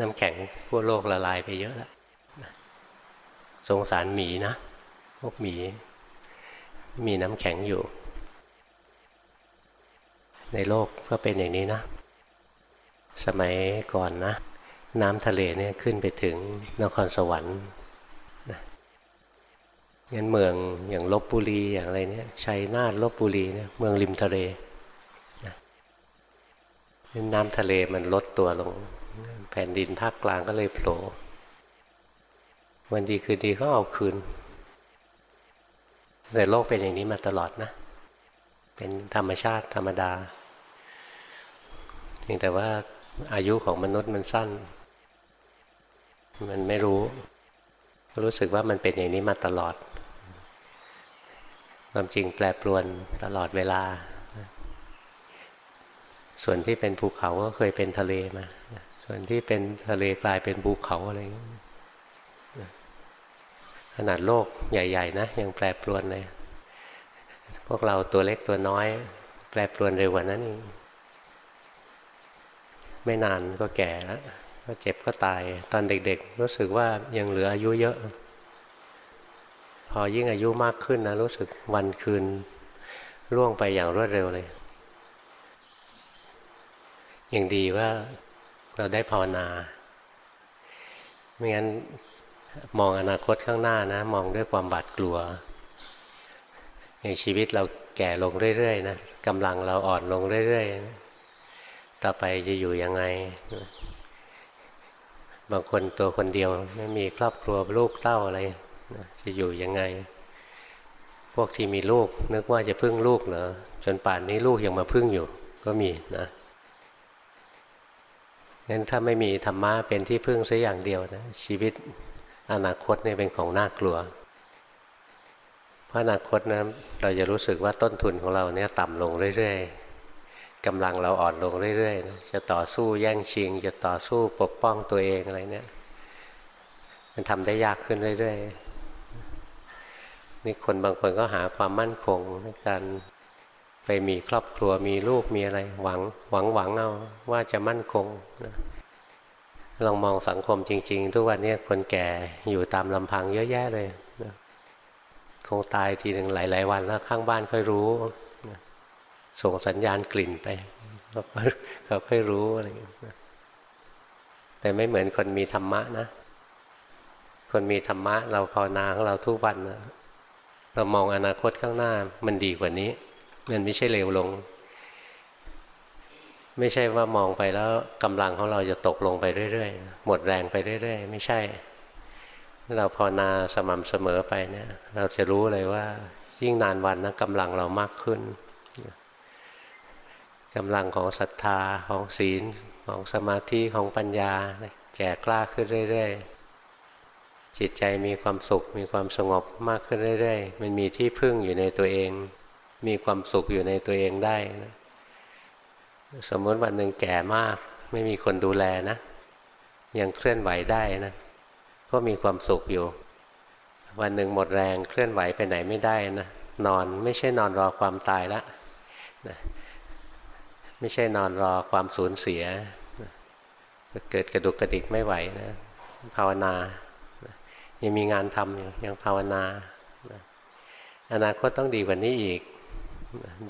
น้ำแข็งทั่วโลกละลายไปเยอะแล้วสงสารหมีนะ พวกหมี มีน้ำแข็งอยู่ ในโลกก็เป็นอย่างนี้นะ สมัยก่อนนะ น้ำทะเลเนี่ยขึ้นไปถึงนครสวรรค์งั้นเมืองอย่างลบบุรีอย่างไรเนี่ยชัยนาทลบบุรีเนี่ยเมืองริมทะเลน้ำทะเลมันลดตัวลง ผ่นดินภาคกลางก็เลยโผล่วันดีคืนดีก็เอาคืนแต่โลกเป็นอย่างนี้มาตลอดนะ เป็นธรรมชาติธรรมดาเพียงแต่ว่าอายุของมนุษย์มันสั้น มันไม่รู้ รู้สึกว่ามันเป็นอย่างนี้มาตลอด ความจริงแปรปรวนตลอดเวลา ส่วนที่เป็นภูเขาก็เคยเป็นทะเลมา ส่วนที่เป็นทะเลกลายเป็นภูเขาอะไรขนาดโลกใหญ่ ๆ นะ ยังแปรปรวนเลย พวกเราตัวเล็กตัวน้อย แปรปรวนเร็วกว่านั้นเองไม่นานก็แก่แล้วก็เจ็บก็ตาย ตอนเด็กๆ รู้สึกว่ายังเหลืออายุเยอะ พอยิ่งอายุมากขึ้นนะ รู้สึกวันคืนล่วงไปอย่างรวดเร็วเลย อย่างดีว่า เราได้ภาวนา ไม่งั้นมองอนาคตข้างหน้านะ มองด้วยความบาดกลัวอย่างชีวิตเราแก่ลงเรื่อยๆนะกำลังเราอ่อนลงเรื่อยๆต่อไปจะอยู่ยังไง บางคนตัวคนเดียวไม่มีครอบครัวลูกเต้าอะไรจะอยู่ยังไง พวกที่มีลูกนึกว่าจะพึ่งลูกเหรอจนป่านนี้ลูกยังมาพึ่งอยู่ ก็มีนะ งั้นถ้าไม่มีธรรมะเป็นที่พึ่งสักอย่างเดียวนะชีวิตอนาคตเนี่ยเป็นของน่ากลัว เพราะอนาคตนะเราจะรู้สึกว่าต้นทุนของเราเนี่ยต่ำลงเรื่อยๆกำลังเราอ่อนลงเรื่อยๆนะจะต่อสู้แย่งชิง จะต่อสู้ปกป้องตัวเองอะไรเนี่ยมันทำได้ยากขึ้นเรื่อยๆนี่คนบางคนก็หาความมั่นคงในการ ไปมีครอบครัวมีลูกมีอะไร หวังหวังหวังเอาว่าจะมั่นคงนะลองมองสังคมจริง ๆ ทุกวันนี้คนแก่อยู่ตามลำพังเยอะแยะเลยนะคงตายทีหนึ่งหลาย ๆ วันแล้วข้างบ้านค่อยรู้นะส่งสัญญาณกลิ่นไปเขาค่อยรู้อะไรอย่างนี้แต่ไม่เหมือนคนมีธรรมะนะ คนมีธรรมะ เราภาวนาของเราทุกวันนะเรามองอนาคตข้างหน้ามันดีกว่านี้ มันไม่ใช่เร็วลง ไม่ใช่ว่ามองไปแล้วกำลังของเราจะตกลงไปเรื่อยๆ หมดแรงไปเรื่อยๆ ไม่ใช่ เราภาวนาสม่ำเสมอไปเนี่ย เราจะรู้เลยว่า ยิ่งนานวันนะกำลังเรามากขึ้นกำลังของศรัทธาของศีลของสมาธิของปัญญา แก่กล้าขึ้นเรื่อยๆจิตใจมีความสุขมีความสงบมากขึ้นเรื่อยๆ มันมีที่พึ่งอยู่ในตัวเอง มีความสุขอยู่ในตัวเองได้นะสมมติวันหนึ่งแก่มาก ไม่มีคนดูแลนะ ยังเคลื่อนไหวได้นะ ก็มีความสุขอยู่ วันหนึ่งหมดแรงเคลื่อนไหวไปไหนไม่ได้นะนอนไม่ใช่นอนรอความตายละนะไม่ใช่นอนรอความสูญเสียนะเกิดกระดุกกระดิกไม่ไหวนะภาวนายังมีงานทำอยู่ยังภาวนาอนาคตต้องดีกว่านี้อีก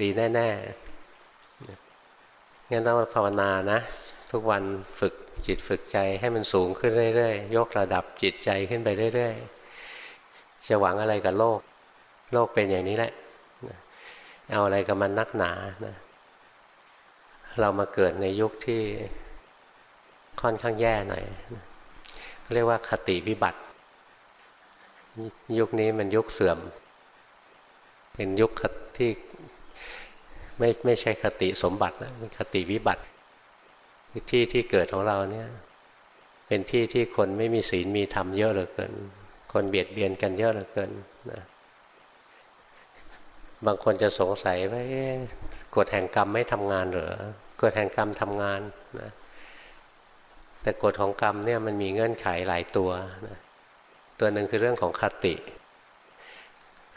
ดีแน่ๆงั้นต้องภาวนานะ ทุกวันฝึกจิตฝึกใจให้มันสูงขึ้นเรื่อยๆ ยกระดับจิตใจขึ้นไปเรื่อยๆ จะหวังอะไรกับโลก โลกเป็นอย่างนี้แหละ เอาอะไรกับมันนักหนานะเรามาเกิดในยุคที่ค่อนข้างแย่หน่อย เรียกว่าคติวิบัติ ยุคนี้มันยุคเสื่อม เป็นยุคที่ ไม่ไม่ใช่คติสมบัตินะเป็นคติวิบัติที่ที่เกิดของเราเนี่ยเป็นที่ที่คนไม่มีศีลมีธรรมเยอะเหลือเกิน คนเบียดเบียนกันเยอะเหลือเกินนะบางคนจะสงสัยว่ากฎแห่งกรรมไม่ทำงานเหรอกฎแห่งกรรมทำงานนะแต่กฎของกรรมเนี่ยมันมีเงื่อนไขหลายตัวนะตัวหนึ่งคือเรื่องของคติ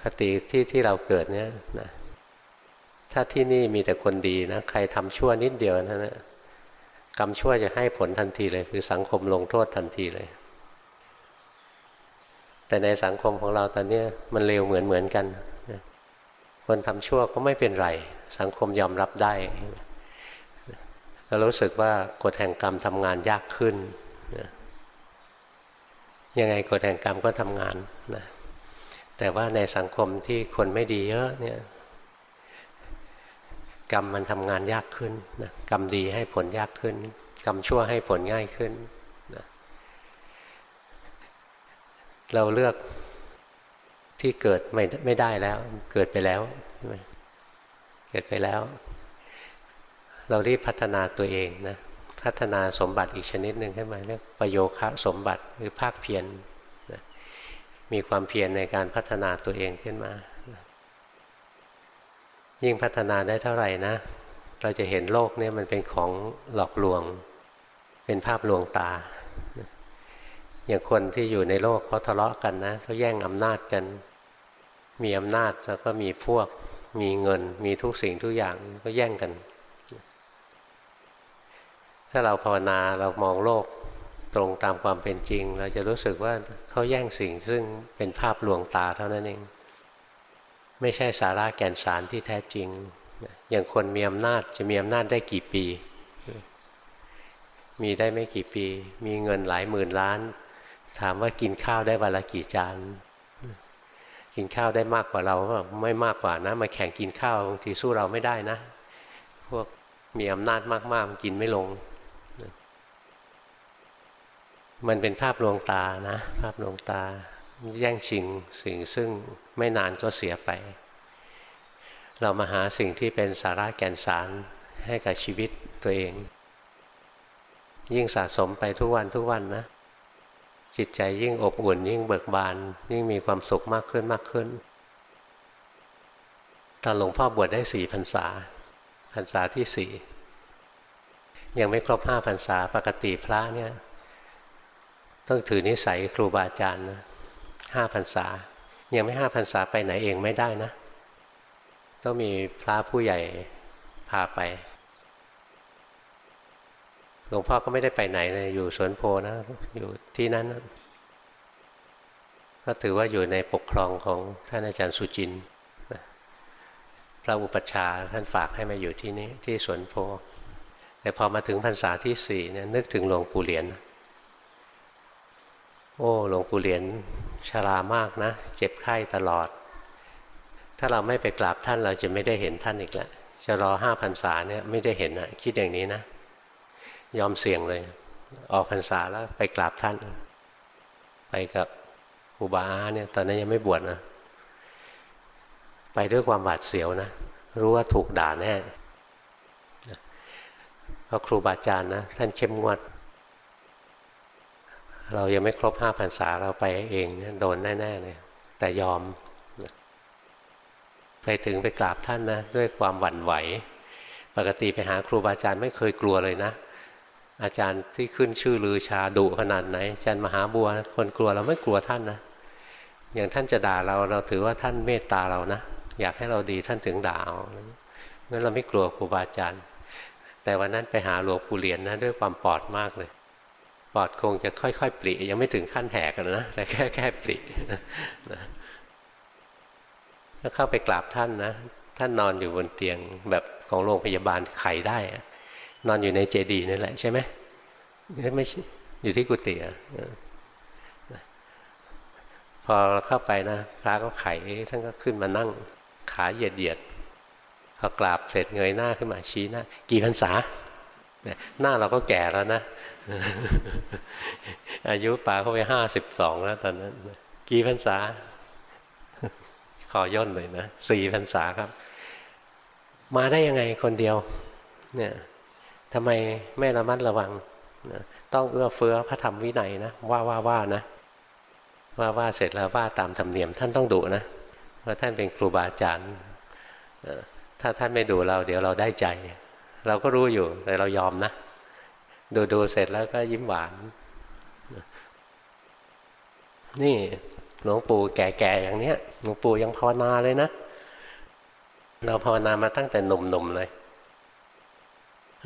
คติที่ที่เราเกิดเนี่ยนะ ถ้าที่นี่มีแต่คนดีนะ ใครทำชั่วนิดเดียวนะนแหละกรรมชั่วจะให้ผลทันทีเลย คือสังคมลงโทษทันทีเลย แต่ในสังคมของเราตอนนี้มันเลวเหมือนเหมือนกัน คนทำชั่วก็ไม่เป็นไร สังคมยอมรับได้เรารู้สึกว่ากฎแห่งกรรมทำงานยากขึ้นยังไงกฎแห่งกรรมก็ทำงานนะแต่ว่าในสังคมที่คนไม่ดีเยอะเนี่ย กรรมมันทำงานยากขึ้นนะกรรมดีให้ผลยากขึ้น กรรมชั่วให้ผลง่ายขึ้นนะเราเลือกที่เกิดไม่ไม่ได้แล้ว เกิดไปแล้วเกิดไปแล้ว เรารีบพัฒนาตัวเองนะพัฒนาสมบัติอีกชนิดหนึ่งขึ้นมาเรียกประโยคะสมบัติหรือภาคเพียรนะมีความเพียรในการพัฒนาตัวเองขึ้นมา ยิ่งพัฒนาได้เท่าไหร่นะ เราจะเห็นโลกนี้มันเป็นของหลอกลวง เป็นภาพลวงตา อย่างคนที่อยู่ในโลกเขาทะเลาะกันนะเขาแย่งอำนาจกัน มีอำนาจแล้วก็มีพวก มีเงิน มีทุกสิ่งทุกอย่างก็แย่งกัน ถ้าเราภาวนาเรามองโลกตรงตามความเป็นจริง เราจะรู้สึกว่าเขาแย่งสิ่งซึ่งเป็นภาพลวงตาเท่านั้นเอง ไม่ใช่สาระแก่นสารที่แท้จริง อย่างคนมีอำนาจจะมีอำนาจได้กี่ปี มีได้ไม่กี่ปี มีเงินหลายหมื่นล้าน ถามว่ากินข้าวได้วันละกี่จานกินข้าวได้มากกว่าเราไม่มากกว่านะ มาแข่งกินข้าวบางทีสู้เราไม่ได้นะ พวกมีอำนาจมากๆมันกินไม่ลง มันเป็นภาพลวงตานะ ภาพลวงตา แย่งชิงสิ่งซึ่งไม่นานก็เสียไป เรามาหาสิ่งที่เป็นสาระแก่นสารให้กับชีวิตตัวเอง ยิ่งสะสมไปทุกวันทุกวันนะ จิตใจยิ่งอบอุ่น ยิ่งเบิกบาน ยิ่งมีความสุขมากขึ้นมากขึ้นตอนหลวงพ่อบวชได้สี่พรรษาพรรษาที่สี่ยังไม่ครบห้าพรรษาปกติพระเนี่ย ต้องถือนิสัยครูบาอาจารย์นะ ห้าพรรษา ยังไม่ห้าพรรษาไปไหนเองไม่ได้นะ ต้องมีพระผู้ใหญ่พาไปหลวงพ่อก็ไม่ได้ไปไหนเลยอยู่สวนโพนะ อยู่ที่นั้นนะก็ถือว่าอยู่ในปกครองของท่านอาจารย์สุจินพระอุปัชฌาย์ท่านฝากให้มาอยู่ที่นี้ที่สวนโพแต่พอมาถึงพรรษาที่สี่เนี่ยนึกถึงหลวงปู่เหรียญ โอ้หลวงปู่เหรียญชรามากนะ เจ็บไข้ตลอด ถ้าเราไม่ไปกราบท่านเราจะไม่ได้เห็นท่านอีกแล้วจะรอห้าพรรษาเนี่ยไม่ได้เห็นนะคิดอย่างนี้นะ ยอมเสี่ยงเลย ออกพรรษาแล้วไปกราบท่าน ไปกับครูบาอาเนี่ยตอนนั้นยังไม่บวชนะ ไปด้วยความหวาดเสียวนะ รู้ว่าถูกด่าแน่เพราะครูบาอาจารย์นะ ท่านเข้มงวด เรายังไม่ครบห้าพรรษาเราไปเองเนี่ยโดนแน่ๆเลยแต่ยอมไปถึงไปกราบท่านนะด้วยความหวั่นไหว ปกติไปหาครูบาอาจารย์ไม่เคยกลัวเลยนะ อาจารย์ที่ขึ้นชื่อลือชาดุขนาดไหนอาจารย์มหาบัวคนกลัวเราไม่กลัวท่านนะอย่างท่านจะด่าเราเราถือว่าท่านเมตตาเรานะอยากให้เราดีท่านถึงด่าเอางั้นเราไม่กลัวครูบาอาจารย์แต่วันนั้นไปหาหลวงปู่เหรียญนนะด้วยความปลอดมากเลย ปอดคงจะค่อยๆปริยังไม่ถึงขั้นแหกกันนะแต่แค่แค่ปริถ้าเข้าไปกราบท่านนะท่านนอนอยู่บนเตียงแบบของโรงพยาบาลไข่ได้ นอนอยู่ในเจดีนั่นแหละใช่ไหมไม่ใช่อยู่ที่กุฏิพอเข้าไปนะ พระก็ไข่ท่านก็ขึ้นมานั่งขาเหยียดเหยียดพอกราบเสร็จเงยหน้าขึ้นมาชี้หน้ากี่พรรษา หน้าเราก็แก่แล้วนะ อายุป่าเข้าไปห้าสิบสองแล้วตอนนั้น กี่พรรษา ขอย่นเลยนะสี่พรรษาครับ มาได้ยังไงคนเดียว เนี่ยทำไมไม่ระมัดระวังนะต้องเอื้อเฟื้อพระธรรมวินัยนะว่าว่าว่านะ ว่าว่าเสร็จแล้วว่าตามธรรมเนียมท่านต้องดุนะเพราะท่านเป็นครูบาอาจารย์ถ้าท่านไม่ดูเราเดี๋ยวเราได้ใจ เราก็รู้อยู่แต่เรายอมนะ ดูดูเสร็จแล้วก็ยิ้มหวาน นี่หลวงปู่แก่ๆอย่างเนี้ยหลวงปู่ยังภาวนาเลยนะ เราภาวนามาตั้งแต่หนุ่มๆเลย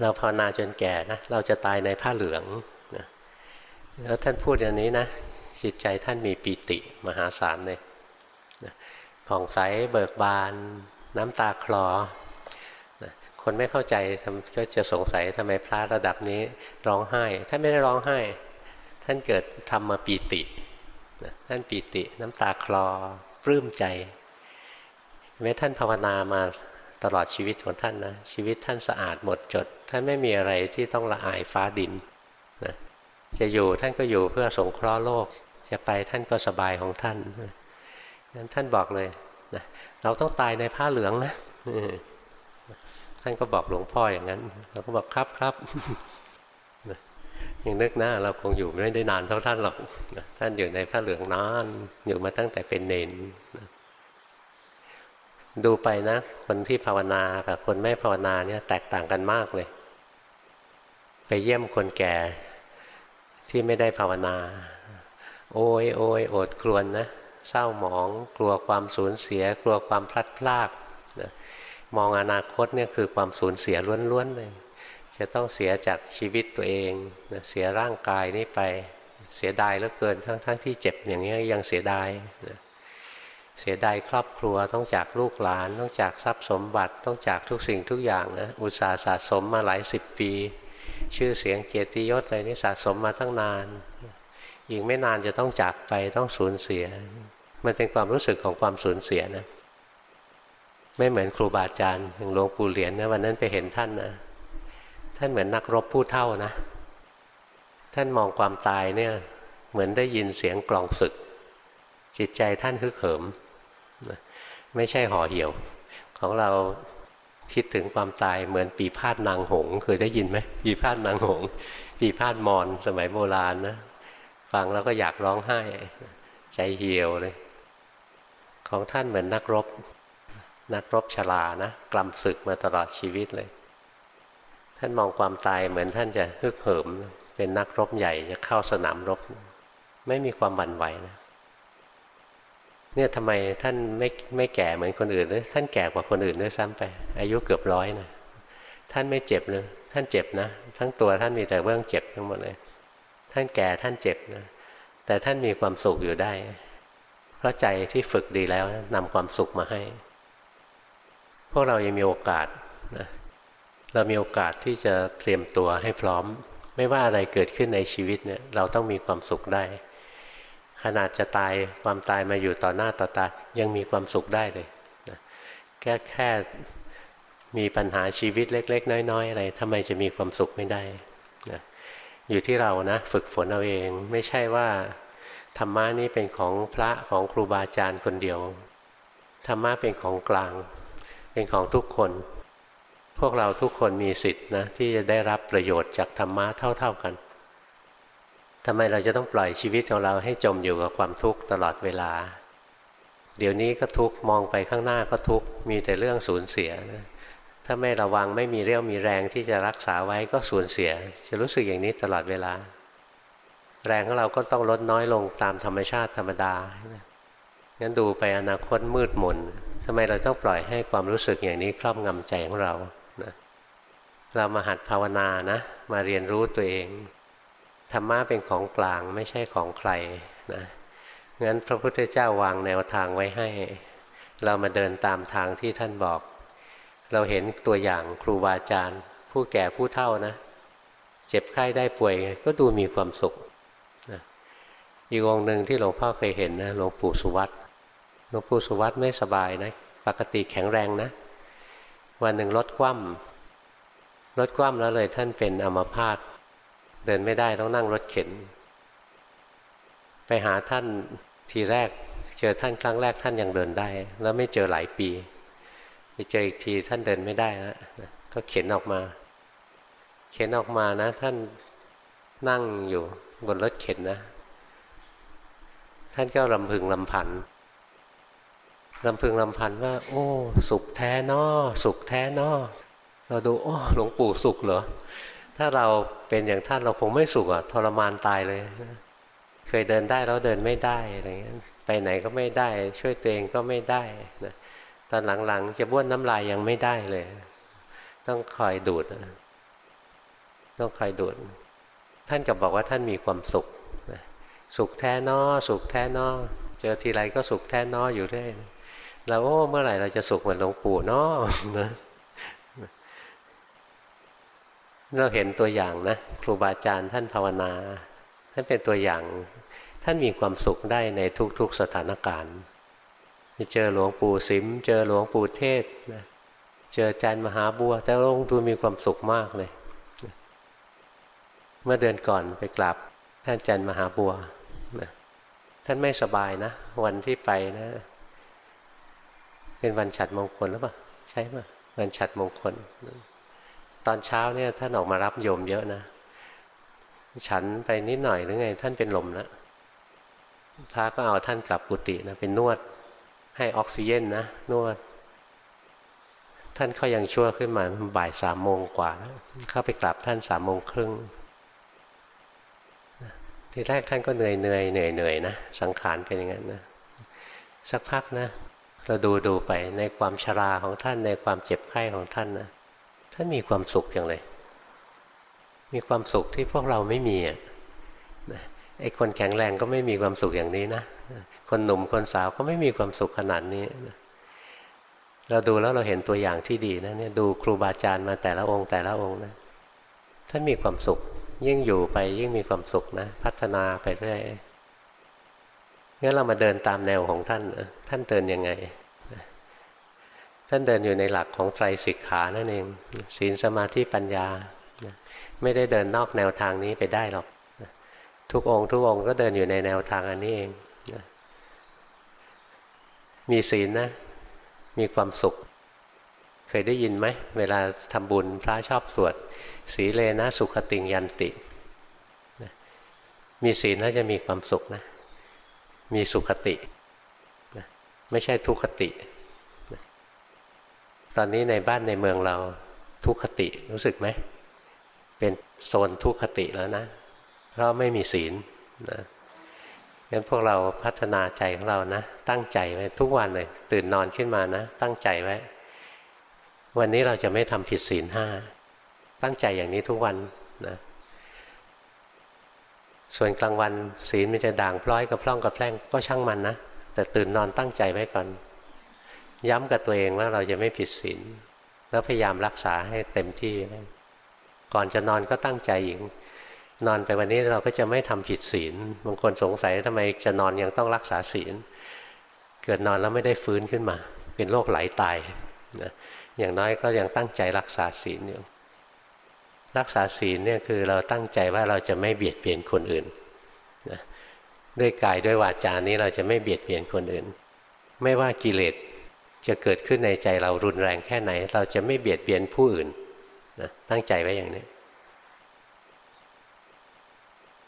เราภาวนาจนแก่นะเราจะตายในผ้าเหลืองนะแล้วท่านพูดอย่างนี้นะจิตใจท่านมีปีติมหาศาลเลยผ่องใสเบิกบาน น้ำตาคลอ คนไม่เข้าใจก็จะสงสัยทำไมพระระดับนี้ร้องไห้ ท่านไม่ได้ร้องไห้ ท่านเกิดทำมาปีติ ท่านปีติน้ำตาคลอปลื้มใจแม้ท่านภาวนามาตลอดชีวิตของท่านนะชีวิตท่านสะอาดหมดจด ท่านไม่มีอะไรที่ต้องละอายฟ้าดินนะจะอยู่ท่านก็อยู่เพื่อสงเคราะห์โลก จะไปท่านก็สบายของท่านนั้นท่านบอกเลยนะเราต้องตายในผ้าเหลืองนะ ท่านก็บอกหลวงพ่ออย่างนั้น เราก็บอกครับครับยังนึกนะเราคงอยู่ไม่ได้นานเท่าท่านหรอกท่านอยู่ในผ้าเหลืองนานอยู่มาตั้งแต่เป็นเนนดูไปนะ คนที่ภาวนากับคนไม่ภาวนาเนี่ยแตกต่างกันมากเลย ไปเยี่ยมคนแก่ที่ไม่ได้ภาวนา โอ้ยโอยโอดครวนนะเศร้าหมอง กลัวความสูญเสีย กลัวความพลัดพราก มองอนาคตเนี่ยคือความสูญเสียล้วนๆเลย จะต้องเสียจากชีวิตตัวเองนะเสียร่างกายนี้ไป เสียดายเหลือเกินทั้งๆทที่เจ็บอย่างนี้ยังเสียดายนะเสียดายครอบครัวต้องจากลูกหลาน ต้องจากทรัพย์สมบัติต้องจากทุกสิ่งทุกอย่างนะอุตสาห์สะสมมาหลายสิบปี ชื่อเสียงเกียรติยศอะไรนี่สะสมมาตั้งนานอีกไม่นานจะต้องจากไปต้องสูญเสีย มันเป็นความรู้สึกของความสูญเสียนะ ไม่เหมือนครูบาอาจารย์อย่างหลวงปู่เหรียญนะวันนั้นไปเห็นท่านนะท่านเหมือนนักรบผู้เท่านะ ท่านมองความตายเนี่ยเหมือนได้ยินเสียงกลองศึก จิตใจท่านฮึกเหิม ไม่ใช่ห่อเหี่ยว ของเราคิดถึงความตายเหมือนปีพาดนางหงเคยได้ยินไหมปีพาดนางหง ปีพาดมอนสมัยโบราณนะฟังแล้วก็อยากร้องไห้ ใจเหี่ยวเลย ของท่านเหมือนนักรบ นักรบฉลานะกลัมศึกมาตลอดชีวิตเลย ท่านมองความตายเหมือนท่านจะฮึกเหิม เป็นนักรบใหญ่จะเข้าสนามรบ ไม่มีความบันไหวนะเนี่ยทำไมท่านไม่ไม่แก่เหมือนคนอื่นเลยท่านแก่กว่าคนอื่นด้วยซ้ำไป อายุเกือบร้อยนะท่านไม่เจ็บเลยท่านเจ็บนะ ทั้งตัวท่านมีแต่เรื่องเจ็บทั้งหมดเลย ท่านแก่ท่านเจ็บนะแต่ท่านมีความสุขอยู่ได้ เพราะใจที่ฝึกดีแล้วนำความสุขมาให้ พวกเรายังมีโอกาสนะเรามีโอกาสที่จะเตรียมตัวให้พร้อม ไม่ว่าอะไรเกิดขึ้นในชีวิตเนี่ยเราต้องมีความสุขได้ ขนาดจะตายความตายมาอยู่ต่อหน้าต่อตายังมีความสุขได้เลยนะแค่แค่มีปัญหาชีวิตเล็ก ๆ น้อย ๆ อะไรทำไมจะมีความสุขไม่ได้นะอยู่ที่เรานะฝึกฝนเอาเองไม่ใช่ว่าธรรมะนี้เป็นของพระของครูบาอาจารย์คนเดียวธรรมะเป็นของกลาง เป็นของทุกคน พวกเราทุกคนมีสิทธิ์นะที่จะได้รับประโยชน์จากธรรมะเท่า ๆกันทำไมเราจะต้องปล่อยชีวิตของเราให้จมอยู่กับความทุกข์ตลอดเวลา เดี๋ยวนี้ก็ทุกข์มองไปข้างหน้าก็ทุกข์มีแต่เรื่องสูญเสียนะถ้าไม่ระวังไม่มีเรี่ยวมีแรงที่จะรักษาไว้ก็สูญเสีย จะรู้สึกอย่างนี้ตลอดเวลา แรงของเราก็ต้องลดน้อยลงตามธรรมชาติธรรมดางั้นดูไปอนาคตมืดมน ทำไมเราต้องปล่อยให้ความรู้สึกอย่างนี้ครอบงำใจของเรานะเรามาหัดภาวนานะ มาเรียนรู้ตัวเอง ธรรมะเป็นของกลางไม่ใช่ของใครนะงั้นพระพุทธเจ้าวางแนวทางไว้ให้ เรามาเดินตามทางที่ท่านบอก เราเห็นตัวอย่างครูบาอาจารย์ ผู้แก่ผู้เฒ่านะ เจ็บไข้ได้ป่วยก็ดูมีความสุขนะอีกองหนึ่งที่หลวงพ่อเคยเห็นนะหลวงปู่สุวัต หลวงปู่สุวัตไม่สบายนะ ปกติแข็งแรงนะ วันหนึ่งรถคว่ำรถคว่ำแล้วเลยท่านเป็นอัมพาตเดินไม่ได้ต้องนั่งรถเข็น ไปหาท่านทีแรก เจอท่านครั้งแรกท่านยังเดินได้ แล้วไม่เจอหลายปีไปเจออีกทีท่านเดินไม่ได้แล้วก็เข็นออกมา เข็นออกมานะ ท่านนั่งอยู่บนรถเข็นนะ ท่านก็ลำพึงลำพันธ ลำพึงลำพันว่า โอ้ สุขแท้นอสุขแท้นอเราดูโอ้หลวงปู่สุขเหรอถ้าเราเป็นอย่างท่านเราคงไม่สุขอะทรมานตายเลย เคยเดินได้แล้วเดินไม่ได้อะไรเงี้ยไปไหนก็ไม่ได้ ช่วยตัวเองก็ไม่ได้นะตอนหลังๆ จะบ้วนน้ำลายยังไม่ได้เลย ต้องคอยดูด ต้องคอยดูด ท่านกับบอกว่าท่านมีความสุข สุขแท้นอสุขแท้นอเจอทีไรก็สุขแท้นออยู่เรื่อย เราโอ้เมื่อไหร่เราจะสุขเหมือนหลวงปู่เนอนะเราเห็นตัวอย่างนะครูบาอาจารย์ท่านภาวนา ท่านเป็นตัวอย่าง ท่านมีความสุขได้ในทุกๆสถานการณ์เจอหลวงปู่สิม เจอหลวงปู่เทศนะเจออาจารย์มหาบัวแต่ลงดูมีความสุขมากเลย เมื่อเดือนก่อนไปกราบท่านอาจารย์มหาบัวนะท่านไม่สบายนะ วันที่ไปนะ เป็นวันฉัดมงคลหรือเปล่าใช่ไหมวันฉัดมงคล ตอนเช้าเนี่ยท่านออกมารับโยมเยอะนะ ฉันไปนิดหน่อยหรือไง ท่านเป็นลมแล้วพระก็เอาท่านกลับกุฏินะเป็นนวด ให้ออกซิเจนนะนวด ท่านเขายังชั่วขึ้นมาบ่ายสามโมงกว่าแล้วเข้าไปกราบท่านสามโมงครึ่งทีแรกท่านก็เหนื่อยเหนื่อยเหนื่อยเหนื่อยนะสังขารเป็นอย่างนั้นนะสักพักนะ เราดูดูไปในความชราของท่านในความเจ็บไข้ของท่านนะท่านมีความสุขอย่างไรมีความสุขที่พวกเราไม่มีอะไอ้คนแข็งแรงก็ไม่มีความสุขอย่างนี้นะคนหนุ่มคนสาวก็ไม่มีความสุขขนาดนี้ เราดูแล้วเราเห็นตัวอย่างที่ดีนะเนี่ยดูครูบาอาจารย์มาแต่ละองค์แต่ละองค์นะท่านมีความสุข ยิ่งอยู่ไปยิ่งมีความสุขนะ พัฒนาไปเรื่อย งั้นเรามาเดินตามแนวของท่าน ท่านเดินยังไง ท่านเดินอยู่ในหลักของไตรสิกขานั่นเอง ศีลสมาธิปัญญา ไม่ได้เดินนอกแนวทางนี้ไปได้หรอก ทุกองค์ทุกองค์ก็เดินอยู่ในแนวทางอันนี้เอง มีศีลนะ มีความสุข เคยได้ยินไหม เวลาทำบุญพระชอบสวด สีเลนะสุขติงยันติ มีศีลแล้วจะมีความสุขนะ มีสุขติ ไม่ใช่ทุกขติ ตอนนี้ในบ้านในเมืองเราทุกขติรู้สึกไหม เป็นโซนทุกขติแล้วนะ เพราะไม่มีศีลนะงั้นพวกเราพัฒนาใจของเรานะ ตั้งใจไว้ทุกวันเลย ตื่นนอนขึ้นมานะ ตั้งใจไว้ วันนี้เราจะไม่ทำผิดศีลห้าตั้งใจอย่างนี้ทุกวันนะ ส่วนกลางวันศีลมันจะด่างพร้อยกับพร่องกับแพร่งก็ช่างมันนะ แต่ตื่นนอนตั้งใจไว้ก่อน ย้ำกับตัวเองว่าเราจะไม่ผิดศีลแล้วพยายามรักษาให้เต็มที่ ก่อนจะนอนก็ตั้งใจอีกนอนไปวันนี้เราก็จะไม่ทำผิดศีลบางคนสงสัยทำไมจะนอนยังต้องรักษาศีล เกิดนอนแล้วไม่ได้ฟื้นขึ้นมา เป็นโรคไหลาตายนะอย่างน้อยก็ยังตั้งใจรักษาศีลอยู่ รักษาศีลเนี่ยคือเราตั้งใจว่าเราจะไม่เบียดเบียนคนอื่นนะด้วยกายด้วยวาจานี้เราจะไม่เบียดเบียนคนอื่น ไม่ว่ากิเลสจะเกิดขึ้นในใจเรารุนแรงแค่ไหน เราจะไม่เบียดเบียนผู้อื่นนะตั้งใจไว้อย่างนี้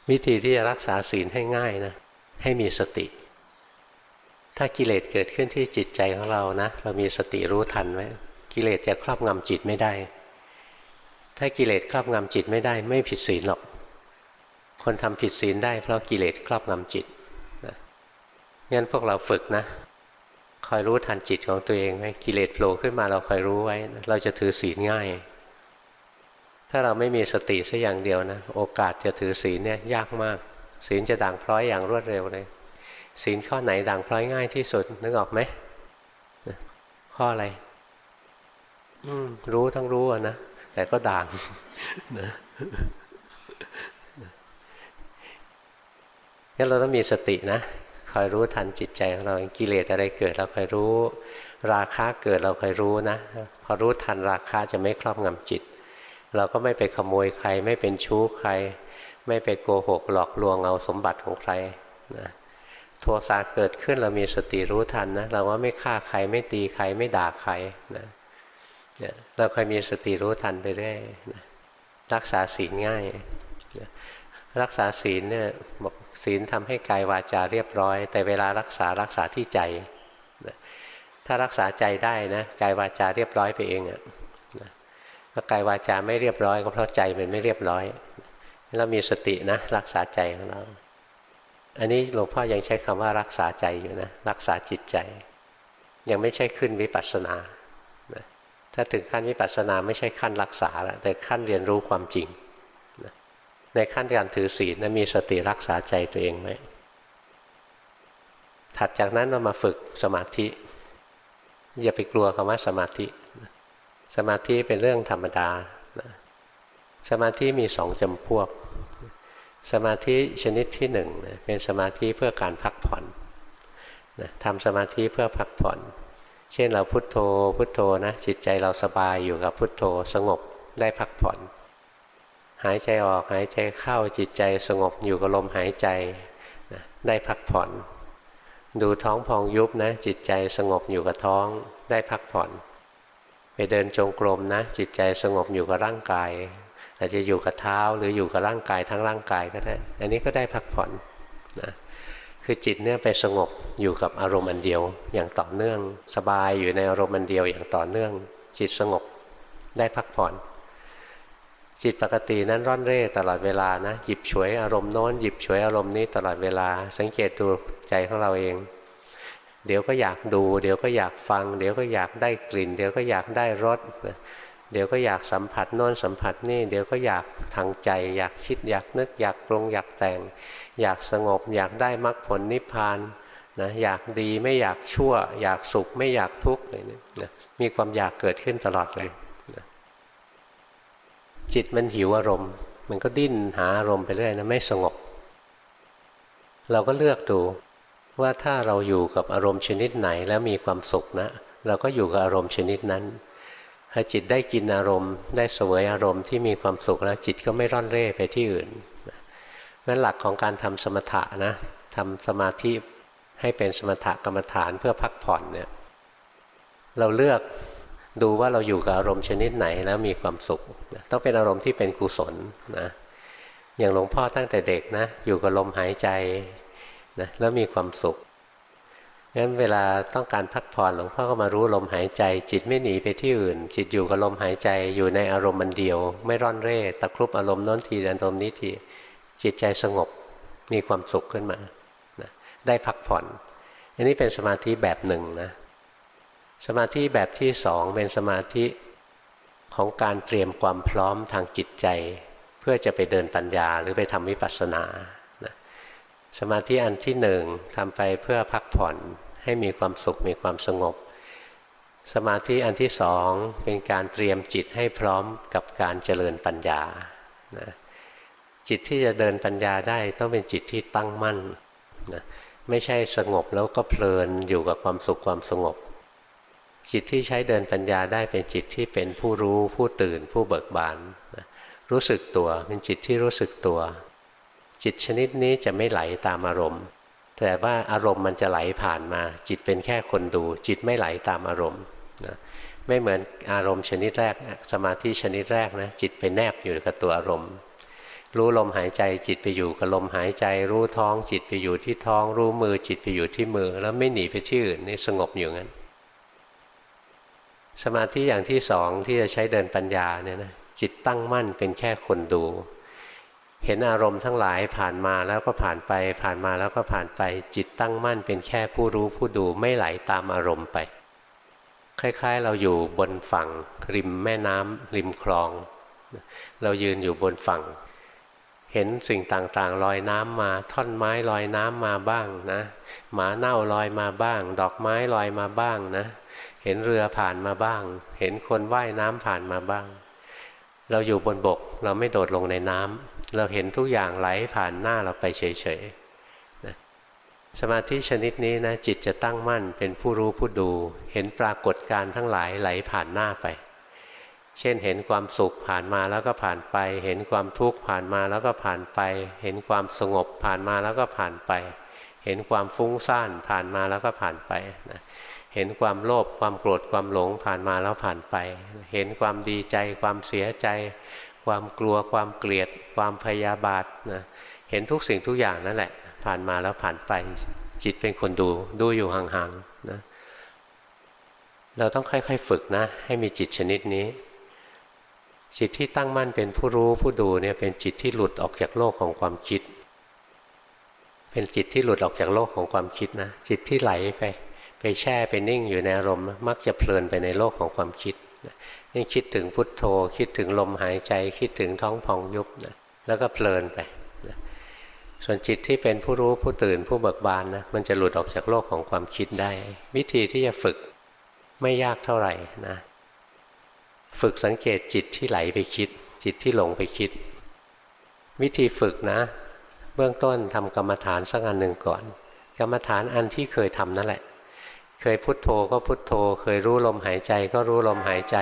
วิธีที่จะรักษาศีลให้ง่ายนะให้มีสติ ถ้ากิเลสเกิดขึ้นที่จิตใจของเรานะ เรามีสติรู้ทันไว้กิเลสจะครอบงำจิตไม่ได้ ถ้ากิเลสครอบงำจิตไม่ได้ไม่ผิดศีลหรอก คนทำผิดศีลได้เพราะกิเลสครอบงำจิตนะงั้นพวกเราฝึกนะ คอยรู้ทันจิตของตัวเองไหมกิเลสโผล่ขึ้นมาเราคอยรู้ไว้ เราจะถือศีลง่าย ถ้าเราไม่มีสติสักอย่างเดียวนะ โอกาสจะถือศีลเนี่ยยากมาก ศีลจะด่างพร้อยอย่างรวดเร็วเลยศีลข้อไหนด่างพร้อยง่ายที่สุดนึกออกไหมข้ออะไรรู้ทั้งรู้อะนะ แต่ก็ด่างนะงั้นเราต้องมีสตินะคอยรู้ทันจิตใจของเรากิเลสอะไรเกิดเราคอยรู้ ราคะเกิดเราคอยรู้นะ พอรู้ทันราคะจะไม่ครอบงำจิต เราก็ไม่ไปขโมยใคร ไม่เป็นชู้ใคร ไม่ไปโกหกหลอกลวงเอาสมบัติของใครนะโทสะเกิดขึ้นเรามีสติรู้ทันนะเราว่าไม่ฆ่าใครไม่ตีใครไม่ด่าใครนะ เราคอยมีสติรู้ทันไปเรื่อยรักษาศีลง่ายรักษาศีลเนี่ยบอกศีลทำให้กายวาจาเรียบร้อย แต่เวลารักษารักษาที่ใจถ้ารักษาใจได้นะกายวาจาเรียบร้อยไปเองอะถ้ากายวาจาไม่เรียบร้อยก็เพราะใจมันไม่เรียบร้อยเรามีสตินะรักษาใจของเรา อันนี้หลวงพ่อยังใช้คำว่ารักษาใจอยู่นะรักษาจิตใจ ยังไม่ใช่ขึ้นวิปัสสนา ถ้าถึงขั้นวิปัสสนาไม่ใช่ขั้นรักษาแล้วแต่ขั้นเรียนรู้ความจริง ในขั้นการถือศีลนะมีสติรักษาใจตัวเองไหมถัดจากนั้นเรามาฝึกสมาธิ อย่าไปกลัวคำว่าสมาธิ สมาธิเป็นเรื่องธรรมดา สมาธิมีสองจำพวก สมาธิชนิดที่หนึ่งเป็นสมาธิเพื่อการพักผ่อนทำสมาธิเพื่อพักผ่อน เช่นเราพุโทโธพุโทโธนะจิตใจเราสบายอยู่กับพุโทโธสงบได้พักผ่อน หายใจออกหายใจเข้าจิตใจสงบอยู่กับลมหายใจได้พักผ่อน ดูท้องพองยุบนะ จิตใจสงบอยู่กับท้องได้พักผ่อน ไปเดินจงกรมนะ จิตใจสงบอยู่กับร่างกาย อาจจะอยู่กับเท้าหรืออยู่กับร่างกายทั้งร่างกายก็ได้ อันนี้ก็ได้พักผ่อนนะ คือจิตเนี่ยไปสงบอยู่กับอารมณ์อันเดียวอย่างต่อเนื่อง สบายอยู่ในอารมณ์อันเดียวอย่างต่อเนื่อง จิตสงบได้พักผ่อน จิตปกตินั้นร่อนเร่ตลอดเวลานะหยิบฉวยอารมณ์โน้นหยิบฉวยอารมณ์นี้ตลอดเวลา สังเกตดูใจของเราเอง เดี๋ยวก็อยากดู เดี๋ยวก็อยากฟัง เดี๋ยวก็อยากได้กลิ่น เดี๋ยวก็อยากได้รสเดี๋ยวก็อยากสัมผัสโน้นสัมผัสนี่ เดี๋ยวก็อยากทางใจ อยากคิดอยากนึกอยากปรุงอยากแต่ง อยากสงบ อยากได้มรรคผลนิพพานนะอยากดีไม่อยากชั่ว อยากสุขไม่อยากทุกข์เลยนะมีความอยากเกิดขึ้นตลอดเลยจิตมันหิวอารมณ์ มันก็ดิ้นหาอารมณ์ไปเรื่อยนะไม่สงบ เราก็เลือกดูว่าถ้าเราอยู่กับอารมณ์ชนิดไหนแล้วมีความสุขนะเราก็อยู่กับอารมณ์ชนิดนั้นถ้าจิตได้กินอารมณ์ ได้สวยอารมณ์ที่มีความสุขแล้วจิตก็ไม่ร่อนเร่ไปที่อื่น นั้นหลักของการทำสมถะนะทำสมาธิให้เป็นสมถะกรรมฐานเพื่อพักผ่อนเนี่ยเราเลือกดูว่าเราอยู่กับอารมณ์ชนิดไหนแล้วมีความสุข ต้องเป็นอารมณ์ที่เป็นกุศลนะอย่างหลวงพ่อตั้งแต่เด็กนะอยู่กับลมหายใจนะแล้วมีความสุขงั้นเวลาต้องการพักผ่อนหลวงพ่อก็มารู้ลมหายใจ จิตไม่หนีไปที่อื่น จิตอยู่กับลมหายใจอยู่ในอารมณ์มันเดียว ไม่ร่อนเร่ตะครุบอารมณ์น้นทีอารมณ์นี้ที จิตใจสงบมีความสุขขึ้นมานะได้พักผ่อน อันนี้เป็นสมาธิแบบหนึ่งนะสมาธิแบบที่สองเป็นสมาธิของการเตรียมความพร้อมทางจิตใจ เพื่อจะไปเดินปัญญาหรือไปทำวิปัสสนาสมาธิอันที่หนึ่งทำไปเพื่อพักผ่อนให้มีความสุขมีความสงบ สมาธิอันที่สองเป็นการเตรียมจิตให้พร้อมกับการเจริญปัญญานะ จิตที่จะเดินปัญญาได้ต้องเป็นจิตที่ตั้งมั่นนะไม่ใช่สงบแล้วก็เพลินอยู่กับความสุขความสงบ จิตที่ใช้เดินปัญญาได้เป็นจิตที่เป็นผู้รู้ผู้ตื่นผู้เบิกบานรู้สึกตัวเป็นจิตที่รู้สึกตัว จิตชนิดนี้จะไม่ไหลตามอารมณ์ แต่ว่าอารมณ์มันจะไหลผ่านมา จิตเป็นแค่คนดู จิตไม่ไหลตามอารมณ์นะไม่เหมือนอารมณ์ชนิดแรก สมาธิชนิดแรกนะจิตไปแนบอยู่กับตัวอารมณ์ รู้ลมหายใจจิตไปอยู่กับลมหายใจ รู้ท้องจิตไปอยู่ที่ท้อง รู้มือจิตไปอยู่ที่มือ แล้วไม่หนีไปที่อื่นนี่สงบอยู่งั้น สมาธิอย่างที่สองที่จะใช้เดินปัญญาเนี่ยนะจิตตั้งมั่นเป็นแค่คนดู เห็นอารมณ์ทั้งหลายผ่านมาแล้วก็ผ่านไป ผ่านมาแล้วก็ผ่านไป จิตตั้งมั่นเป็นแค่ผู้รู้ผู้ดูไม่ไหลาตามอารมณ์ไป คล้ายๆ เราอยู่บนฝั่ง ริมแม่น้ำริมคลอง เรายืนอยู่บนฝั่ง เห็นสิ่งต่างๆลอยน้ำมาท่อนไม้ลอยน้ำมาบ้างนะ หมาเน่าลอยมาบ้าง ดอกไม้ลอยมาบ้างนะ เห็นเรือผ่านมาบ้าง เห็นคนว่ายน้ำผ่านมาบ้าง เราอยู่บนบกเราไม่โดดลงในน้ำเราเห็นทุกอย่างไหลผ่านหน้าเราไปเฉยๆนะสมาธิชนิดนี้นะจิตจะตั้งมั่นเป็นผู้รู้ผู้ดู เห็นปรากฏการทั้งหลายไหลผ่านหน้าไป เช่นเห็นความสุขผ่านมาแล้วก็ผ่านไป เห็นความทุกข์ผ่านมาแล้วก็ผ่านไป เห็นความสงบผ่านมาแล้วก็ผ่านไป เห็นความฟุ้งซ่านผ่านมาแล้วก็ผ่านไปนะเห็นความโลภความโกรธความหลงผ่านมาแล้วผ่านไป เห็นความดีใจ ความเสียใจ ความกลัวความเกลียด ความพยาบาทนะเห็นทุกสิ่งทุกอย่างนั่นแหละ ผ่านมาแล้วผ่านไป จิตเป็นคนดูดูอยู่ห่างๆนะเราต้องค่อยๆฝึกนะ ให้มีจิตชนิดนี้ จิตที่ตั้งมั่นเป็นผู้รู้ผู้ดูเนี่ยเป็นจิตที่หลุดออกจากโลกของความคิด เป็นจิตที่หลุดออกจากโลกของความคิดนะจิตที่ไหลไปไปแช่ไปนิ่งอยู่ในอารมณ์มักจะเพลินไปในโลกของความคิดนี่คิดถึงพุทโธ คิดถึงลมหายใจ คิดถึงท้องพองยุบนะแล้วก็เพลินไปส่วนจิตที่เป็นผู้รู้ผู้ตื่นผู้เบิกบานนะมันจะหลุดออกจากโลกของความคิดได้ วิธีที่จะฝึกไม่ยากเท่าไหร่นะ ฝึกสังเกตจิตที่ไหลไปคิด จิตที่หลงไปคิด วิธีฝึกนะ เบื้องต้นทำกรรมฐานสักอันหนึ่งก่อน กรรมฐานอันที่เคยทำนั่นแหละ เคยพุทโธก็พุทโธ เคยรู้ลมหายใจก็รู้ลมหายใจ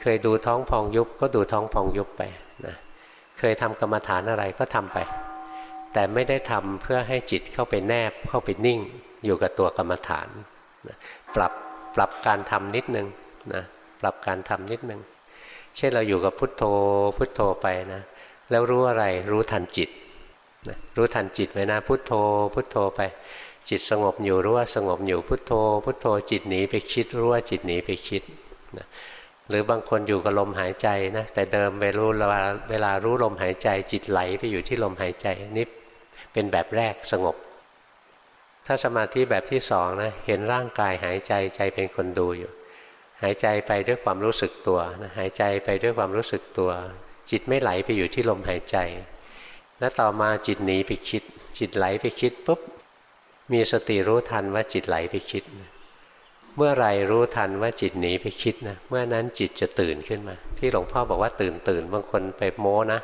เคยดูท้องพองยุบก็ดูท้องพองยุบไปนะเคยทำกรรมฐานอะไรก็ทำไป แต่ไม่ได้ทำเพื่อให้จิตเข้าไปแนบเข้าไปนิ่ง อยู่กับตัวกรรมฐานนะปรับปรับการทำนิดนึงนะ ปรับการทำนิดนึง เช่นเราอยู่กับพุทโธพุทโธไปนะ แล้วรู้อะไรรู้ทันจิตนะรู้ทันจิตไว้นะพุทโธ พุทโธไป จิตสงบอยู่รู้ว่าสงบอยู่พุทโธ พุทโธจิตหนีไปคิดรู้ว่าจิตหนีไปคิดนะหรือบางคนอยู่กับลมหายใจนะแต่เดิมไปรู้เวลาเวลารู้ลมหายใจ จิตไหลไปอยู่ที่ลมหายใจนี่เป็นแบบแรกสงบ ถ้าสมาธิแบบที่สองนะเห็นร่างกายหายใจใจเป็นคนดูอยู่ หายใจไปด้วยความรู้สึกตัวนะหายใจไปด้วยความรู้สึกตัว จิตไม่ไหลไปอยู่ที่ลมหายใจ แล้วต่อมาจิตหนีไปคิด จิตไหลไปคิดปุ๊บมีสติรู้ทันว่าจิตไหลไปคิด เมื่อไรรู้ทันว่าจิตหนีไปคิดนะเมื่อนั้นจิตจะตื่นขึ้นมา ที่หลวงพ่อบอกว่าตื่นตื่นบางคนไปโม้นะ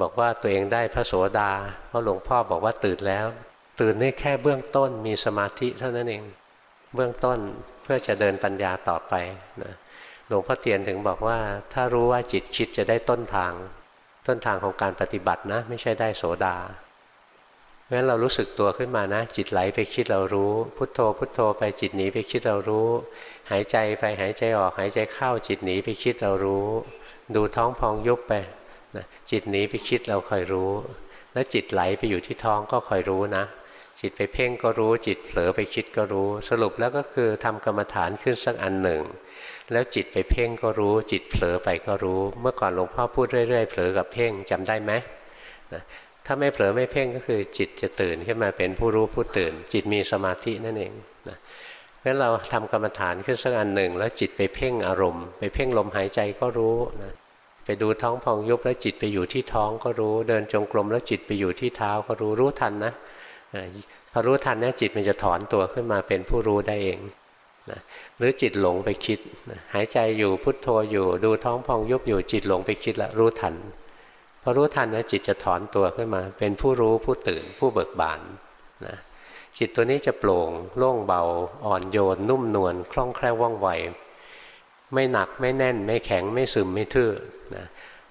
บอกว่าตัวเองได้พระโสดาเพราะหลวงพ่อบอกว่าตื่นแล้ว ตื่นได้แค่เบื้องต้นมีสมาธิเท่านั้นเอง เบื้องต้น พื่อจะเดินปัญญาต่อไปนะหลวงพ่อเตียนถึงบอกว่า ถ้ารู้ว่าจิตคิดจะได้ต้นทาง ต้นทางของการปฏิบัตินะ ไม่ใช่ได้โสดาเพราะฉะนั้นเรารู้สึกตัวขึ้นมานะ จิตไหลไปคิดเรารู้ พุทโธ พุทโธไปจิตหนีไปคิดเรารู้ หายใจไปหายใจออกหายใจเข้าจิตหนีไปคิดเรารู้ ดูท้องพองยุบไปนะจิตหนีไปคิดเราคอยรู้ แล้วจิตไหลไปอยู่ที่ท้องก็คอยรู้นะ จิตไปเพ่งก็รู้จิตเผลอไปคิดก็รู้ สรุปแล้วก็คือทำกรรมฐานขึ้นสักอันหนึ่ง แล้วจิตไปเพ่งก็รู้ จิตเผลอไปก็รู้ เมื่อก่อนหลวงพ่อพูดเรื่อยๆเผลอกับเพ่งจำได้ไหมนะถ้าไม่เผลอไม่เพ่งก็คือจิตจะตื่นขึ้นมาเป็นผู้รู้ผู้ตื่น จิตมีสมาธินั่นเองนะเพราะฉะนั้นเราทำกรรมฐานขึ้นสักอันหนึ่ง แล้วจิตไปเพ่งอารมณ์ ไปเพ่งลมหายใจก็รู้นะไปดูท้องพองยุบแล้วจิตไปอยู่ที่ท้องก็รู้ เดินจงกรมแล้วจิตไปอยู่ที่เท้าก็รู้รู้ทันนะ พอรู้ทันเนี่ยจิตมันจะถอนตัวขึ้นมาเป็นผู้รู้ได้เองนะหรือจิตหลงไปคิดนะหายใจอยู่พุทโธอยู่ดูท้องพองยุบอยู่จิตหลงไปคิดแล้วรู้ทันพอรู้ทันนะจิตจะถอนตัวขึ้นมา เป็นผู้รู้ผู้ตื่นผู้เบิกบานนะจิตตัวนี้จะโปร่งโล่งเบา อ่อนโยน นุ่มนวลคล่องแคล่วว่องไว ไม่หนักไม่แน่น ไม่แข็งไม่ซึมไม่ทื่อนะ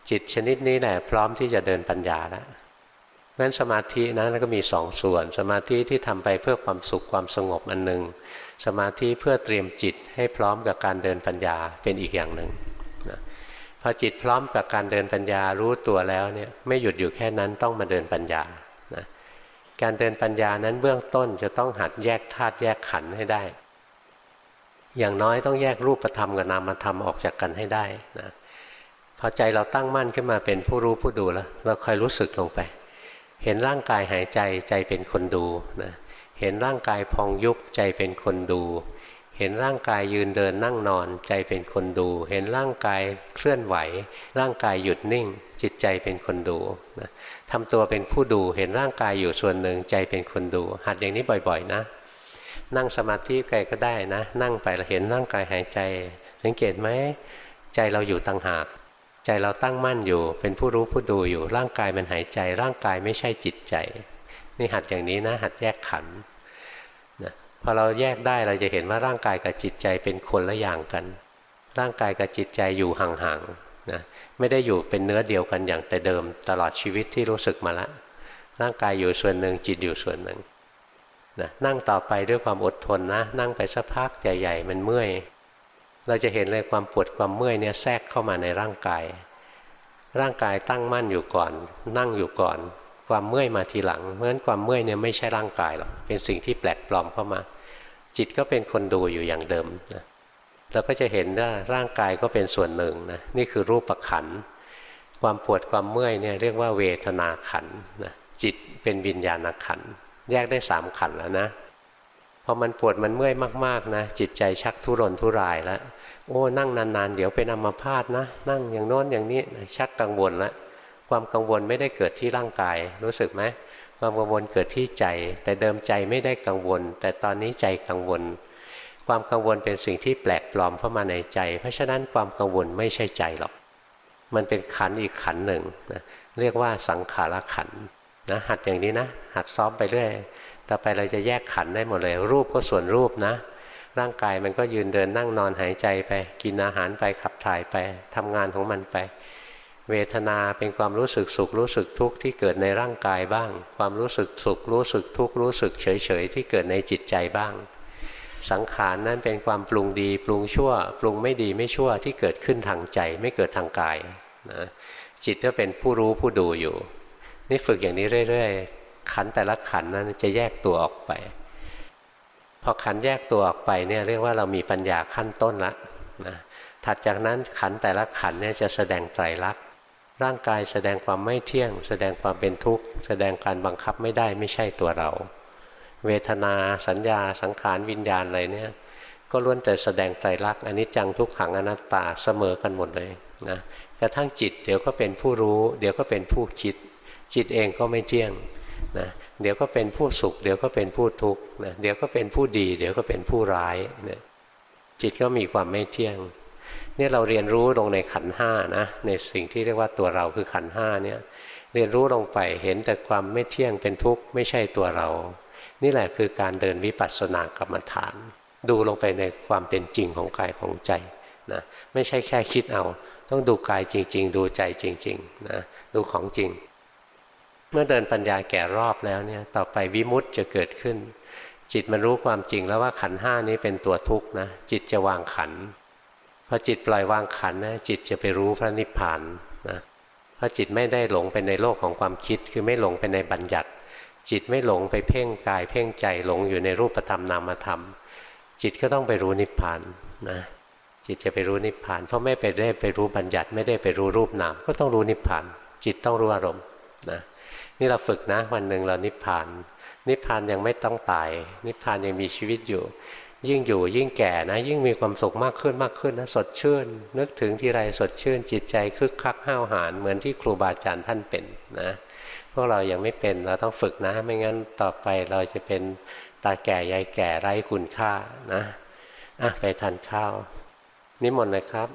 จิตชนิดนี้แหละพร้อมที่จะเดินปัญญาแล้ว นั้นสมาธินะแล้วก็มีสองส่วน สมาธิที่ทำไปเพื่อความสุขความสงบอันหนึ่ง สมาธิเพื่อเตรียมจิตให้พร้อมกับการเดินปัญญาเป็นอีกอย่างหนึ่งนะพอจิตพร้อมกับการเดินปัญญารู้ตัวแล้วเนี่ยไม่หยุดอยู่แค่นั้นต้องมาเดินปัญญานะการเดินปัญญานั้นเบื้องต้นจะต้องหัดแยกธาตุแยกขันให้ได้ อย่างน้อยต้องแยกรูปธรรมกับนามธรรมออกจากกันให้ได้นะพอใจเราตั้งมั่นขึ้นมาเป็นผู้รู้ผู้ดูแล้ว เราคอยรู้สึกลงไป เห็นร่างกายหายใจใจเป็นคนดูนะเห็นร่างกายพองยุบใจเป็นคนดู เห็นร่างกายยืนเดินนั่งนอนใจเป็นคนดู เห็นร่างกายเคลื่อนไหว ร่างกายหยุดนิ่ง จิตใจเป็นคนดูนะทำตัวเป็นผู้ดูเห็นร่างกายอยู่ส่วนหนึ่งใจเป็นคนดู หัดอย่างนี้บ่อยๆ นะ นั่งสมาธิไกลก็ได้นะ นั่งไปเราเห็นร่างกายหายใจ สังเกตไหมใจเราอยู่ต่างหาก ใจเราตั้งมั่นอยู่ เป็นผู้รู้ผู้ดูอยู่ร่างกายมันหายใจ ร่างกายไม่ใช่จิตใจ นี่หัดอย่างนี้นะ หัดแยกขันนะพอเราแยกได้เราจะเห็นว่าร่างกายกับจิตใจเป็นคนละอย่างกัน ร่างกายกับจิตใจอยู่ห่างๆนะไม่ได้อยู่เป็นเนื้อเดียวกันอย่างแต่เดิมตลอดชีวิตที่รู้สึกมาแล้วร่างกายอยู่ส่วนหนึ่งจิตอยู่ส่วนหนึ่งนะนั่งต่อไปด้วยความอดทนนะ นั่งไปสักพักใหญ่ ๆ มันเมื่อย เราจะเห็นเลยความปวดความเมื่อยเนี่ยแทรกเข้ามาในร่างกาย ร่างกายตั้งมั่นอยู่ก่อน นั่งอยู่ก่อน ความเมื่อยมาทีหลัง เพราะฉะนั้นความเมื่อยเนี่ยไม่ใช่ร่างกายหรอกเป็นสิ่งที่แปลกปลอมเข้ามา จิตก็เป็นคนดูอยู่อย่างเดิมนะเราก็จะเห็นว่าร่างกายก็เป็นส่วนหนึ่งนะนี่คือรูปขันความปวดความเมื่อยเนี่ยเรียกว่าเวทนาขันนะจิตเป็นวิญญาณขันแยกได้สามขันแล้วนะ อมันปวดมันเมื่อยมากๆนะจิตใจชักทุรนทุรายแล้วโอ้นั่งนานๆเดี๋ยวเป็นอัมพาตนะ นั่งอย่างโน้นอย่างนี้ชักกังวลแล้วความกังวลไม่ได้เกิดที่ร่างกาย รู้สึกไหมความกังวลเกิดที่ใจ แต่เดิมใจไม่ได้กังวล แต่ตอนนี้ใจกังวล ความกังวลเป็นสิ่งที่แปลกปลอมเข้ามาในใจ เพราะฉะนั้นความกังวลไม่ใช่ใจหรอก มันเป็นขันอีกขันหนึ่งนะเรียกว่าสังขารขันนะหัดอย่างนี้นะ หัดซ้อมไปเรื่อย ต่อไปเราจะแยกขันได้หมดเลย รูปก็ส่วนรูปนะ ร่างกายมันก็ยืนเดินนั่งนอนหายใจไป กินอาหารไปขับถ่ายไปทำงานของมันไป เวทนาเป็นความรู้สึกสุขรู้สึกทุกข์ที่เกิดในร่างกายบ้าง ความรู้สึกสุขรู้สึกทุกข์รู้สึกเฉยๆที่เกิดในจิตใจบ้าง สังขารนั้นเป็นความปรุงดีปรุงชั่ว ปรุงไม่ดีไม่ชั่วที่เกิดขึ้นทางใจไม่เกิดทางกายนะจิตก็เป็นผู้รู้ผู้ดูอยู่ นี่ฝึกอย่างนี้เรื่อย ๆ ขันแต่ละขันนั้นจะแยกตัวออกไป พอขันแยกตัวออกไปเนี่ยเรียกว่าเรามีปัญญาขั้นต้นละนะถัดจากนั้นขันแต่ละขันเนี่ยจะแสดงไตรลักษณ์ร่างกายแสดงความไม่เที่ยง แสดงความเป็นทุกข์ แสดงการบังคับไม่ได้ไม่ใช่ตัวเรา เวทนาสัญญาสังขารวิญญาณอะไรเนี่ยก็ล้วนแต่แสดงไตรลักษณ์อันนี้จังทุกขังอนัตตาเสมอกันหมดเลยนะกระทั่งจิตเดี๋ยวก็เป็นผู้รู้ เดี๋ยวก็เป็นผู้คิด จิตเองก็ไม่เที่ยง นะเดี๋ยวก็เป็นผู้สุข เดี๋ยวก็เป็นผู้ทุกข์นะเดี๋ยวก็เป็นผู้ดี เดี๋ยวก็เป็นผู้ร้ายนะจิตก็มีความไม่เที่ยงเนี่ยเราเรียนรู้ลงในขันห้านะในสิ่งที่เรียกว่าตัวเราคือขันห้าเนี่ยเรียนรู้ลงไปเห็นแต่ความไม่เที่ยงเป็นทุกข์ไม่ใช่ตัวเรา นี่แหละคือการเดินวิปัสสนากรรมฐาน ดูลงไปในความเป็นจริงของกายของใจนะไม่ใช่แค่คิดเอา ต้องดูกายจริง ๆ ดูใจจริงๆนะดูของจริง เมื่อเดินปัญญาแก่รอบแล้วเนี่ยต่อไปวิมุตต์จะเกิดขึ้น จิตมันรู้ความจริงแล้วว่าขันห้านี้เป็นตัวทุกข์นะจิตจะวางขันพอจิตปล่อยวางขันนะจิตจะไปรู้พระนิพพานนะเพราะจิตไม่ได้หลงไปในโลกของความคิดคือไม่หลงไปในบัญญัติ จิตไม่หลงไปเพ่งกายเพ่งใจหลงอยู่ในรูปธรรมนามธรรม จิตก็ต้องไปรู้นิพพานนะจิตจะไปรู้นิพพาน เพราะไม่ไปได้ไปรู้บัญญัติไม่ได้ไปรู้รูปนาม ก็ต้องรู้นิพพาน จิตต้องรู้อารมณ์นะ นี่เราฝึกนะ วันหนึ่งเรานิพพาน นิพพานยังไม่ต้องตาย นิพพานยังมีชีวิตอยู่ ยิ่งอยู่ยิ่งแก่นะ ยิ่งมีความสุขมากขึ้นมากขึ้นนะสดชื่น นึกถึงที่ไรสดชื่น จิตใจคึกคักห้าวหาญเหมือนที่ครูบาอาจารย์ท่านเป็นนะพวกเรายังไม่เป็นเราต้องฝึกนะ ไม่งั้นต่อไปเราจะเป็นตาแก่ยายแก่ไร้คุณค่านะอะไปทานข้าว นิมนต์เลยครับ